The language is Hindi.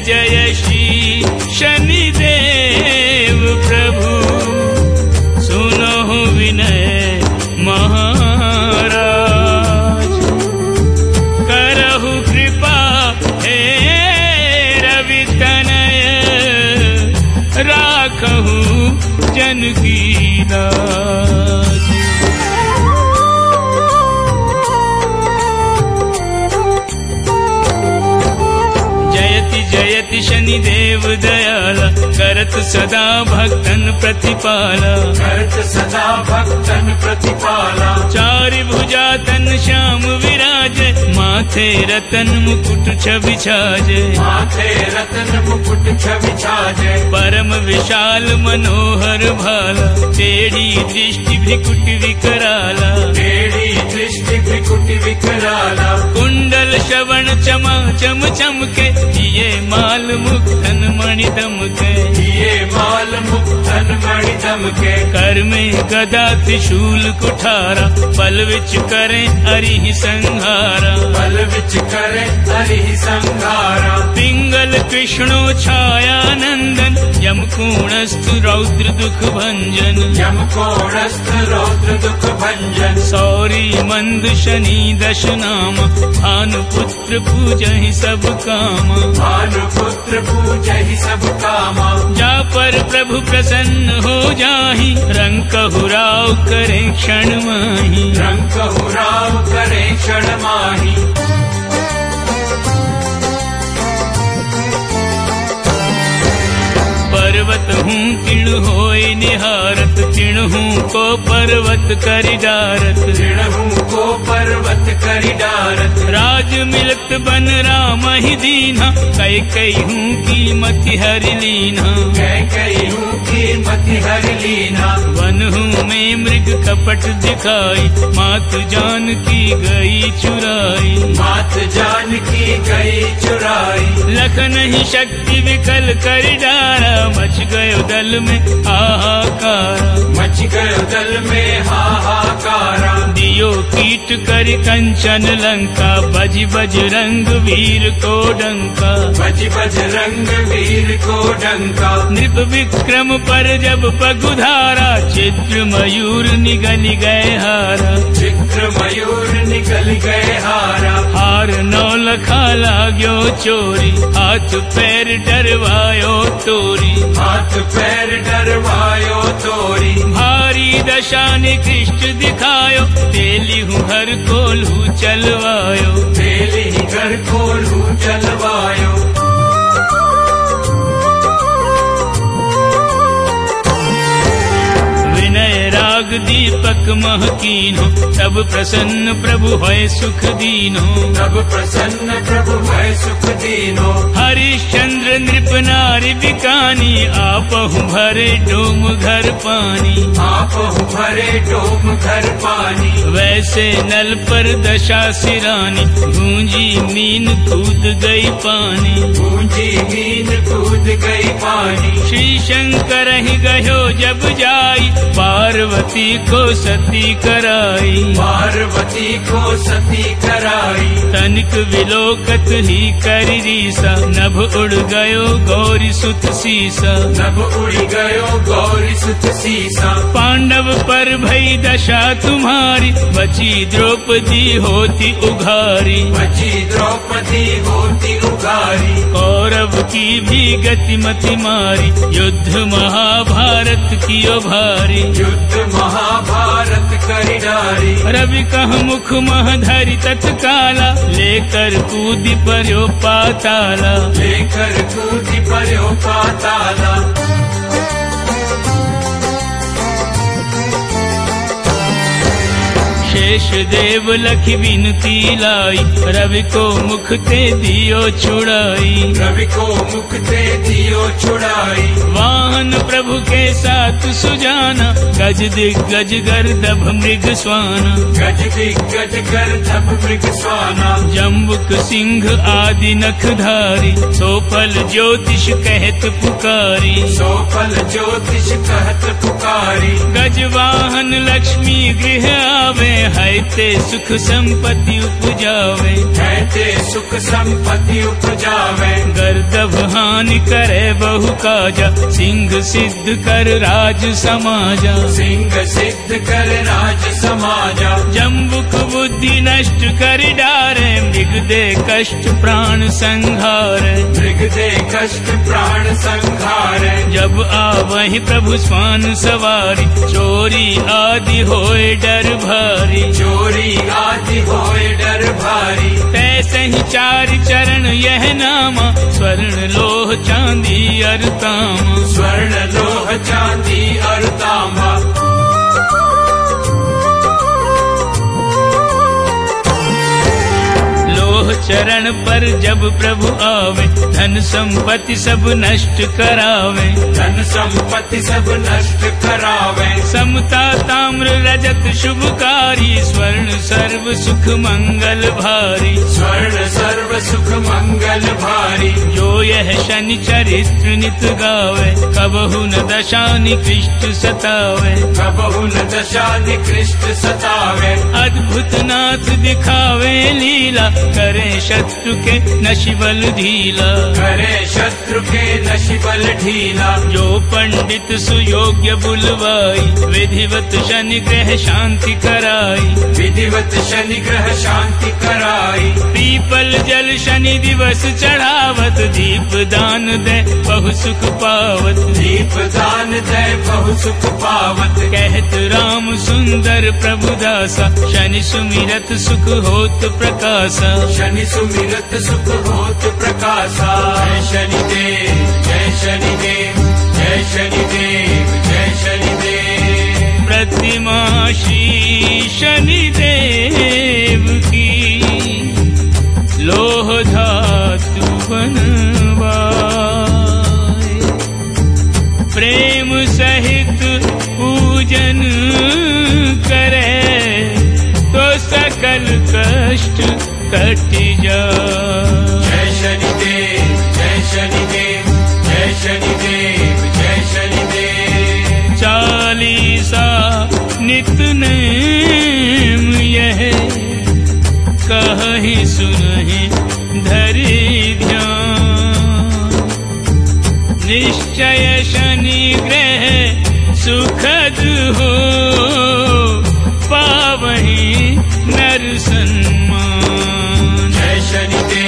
जय श्री शनिदेव प्रभु। सुनो विनय महाराज। करहु कृपा हे रवि तनय। राखहु जन की जयति देव दयाला करत सदा भक्तन प्रतिपाला। करत सदा भक्तन प्रतिपाला। चारि भुजा तन श्याम विराज माथे रतन मुकुट छवि छाजे। माथे रतन मुकुट छवि छाजे। परम विशाल मनोहर भाला। टेढ़ी दृष्टि भ्रिकुट विकराला। टेढ़ी दृष्टि विकुट विकराला। कुंडल श्रवण चमा चम चमके। ये माल मुक्तन मणि दमके। ये माल मुक्तन मणि दमके। कर में गदा त्रिशूल कुठारा। पल विच करें हरि संहारा। बल विच करे हरि पिंगल कृष्णो छाया नंदन यम कूणस्तु रौद्र दुख रौद्र भंजन। सौरी मंद शनि दश नाम भानुपुत्र पूजहि सब काम। भानुपुत्र पूजहि सब कामा। जा पर प्रभु प्रसन्न हो जाहि रंग हुराव करे क्षण माही। रंग राव करे क्षण माही पर्वत हूँ किण होय निहारत चिण हूँ को पर्वत करी डारत चिण हूँ को पर्वत करी डारत राज मिलत बन राम ही दीना कई कई हूँ कीमत हरि लीना कई कई हूँ कीमत हर लीना वन हूँ में मृग कपट दिखाई मात जान की गई चुराई। मात जान की गई चुराई। लखन ही शक्ति विकल कर डारा मच गयो दल में हाहाकार मच गयो दल में दियो कीट कर कंचन लंका बज बज रंग वीर को डंका। बज बज रंग वीर को डंका। नृप विक्रम पर जब पगुधारा चित्र मयूर निगल गए हारा। चित्र मयूर निकल गए हारा। हार नौ लखा लाग्यो चोरी हाथ पैर डरवायो तोरी हाथ पैर डरवायो तोरी भारी दशा निकृष्ट दिखायो तेली हूँ हर कोल्हू चलवायो। बेली ही घर खोलू चलवायो। विनय राग दीपक महकीनो तब प्रसन्न प्रभु होय सुख दीनो। तब प्रसन्न प्रभु भय सुख दीनो। हरिश्चंद्र नृप नारी बिकानी आपहु भरे डोम घर पानी। आप भरे डोम घर पानी। वैसे नल पर दशा सिरानी गूंजी मीन कूद गई पानी। गूंजी मीन कूद गई पानी। श्री शंकर ही गयो जब जाई पार्वती को सती कराई। पार्वती को सती कराई। तनिक विलोकत ही करी रीसा नभ उड़ गयो गौरी सुत सीसा। नभ उड़ गयो गौरी सुत सीसा। पांडव पर भई दशा तुम्हारी। बची द्रौपदी होती उघारी। बची द्रौपदी होती उगारी कौरव की भी गति मति मारी। युद्ध महाभारत की भारी युद्ध महाभारत करी डारी रवि कह मुख मह धरि तत्काला। लेकर कूदी पर्यो पाताला। लेकर कूदी पर्यो पाताला। शेष देव लखी विनती लाई। रवि को मुख ते दियो छुड़ाई। रवि को मुख ते दियो छुड़ाई। वाहन प्रभु के साथ सुजाना। गज दिग्गज गर्दभ मृग स्वाना। गज दिग्गज धप मृग स्वाना। जम्बुक सिंह आदि नखधारी सोफल ज्योतिष कहत पुकारी। सोफल ज्योतिष कहत पुकारी। गज वाहन लक्ष्मी गृह आवे। है ते सुख संपत्ति उपजावे। कहते सुख संपत्ति उपजावे। गर्दभ हानि करे बहु काजा। सिंह सिद्ध कर राज समाजा। सिंह सिद्ध कर राज समाजा। जम्बुक बुद्धि नष्ट कर डारे मृग दे कष्ट प्राण संहार। मृग दे कष्ट प्राण संहार। जब आवहि प्रभु स्वान सवारी चोरी आदि होए डर भारी। चोरी आदि होए डर भारी। तैसे ही चार चरण यह नामा। स्वर्ण लोह चांदी अरताम स्वर्ण लोह चांदी और चरण पर जब प्रभु आवे धन संपत्ति सब नष्ट करावे। धन संपत्ति सब नष्ट करावे। समता ताम्र रजत शुभकारी स्वर्ण सर्व सुख मंगल भारी। स्वर्ण सर्व सुख मंगल भारी। जो यह शनि चरित्र नित गावे कबहु न दशा निकृष्ट सतावे। कबहु न दशा निकृष्ट सतावे। अद्भुत नाथ दिखावे लीला करे शत्रु के नशिबल ढीला। करे शत्रु के नशिबल ढीला। जो पंडित सुयोग्य बुलवाई विधिवत शनि ग्रह शांति कराई। विधिवत शनि ग्रह शांति कराई। पीपल जल शनि दिवस चढ़ावत दीप दान दे बहु सुख पावत। दीप दान दे बहु सुख पावत। कहत राम सुंदर प्रभु दासा शनि सुमिरत सुख होत प्रकाशा। शनि सुमिरत सुख होत प्रकाशा जय शनिदेव जय शनिदेव जय शनिदेव। जय शनिदे प्रतिमाशी कट जाए जय शनिदेव जय शनिदेव जय शनिदेव जय शनिदेव चालीसा नित नेम यह। कही सुनहि धरी ध्यान। निश्चय शनि ग्रह सुखद हो। पावही नर सन्मान eternité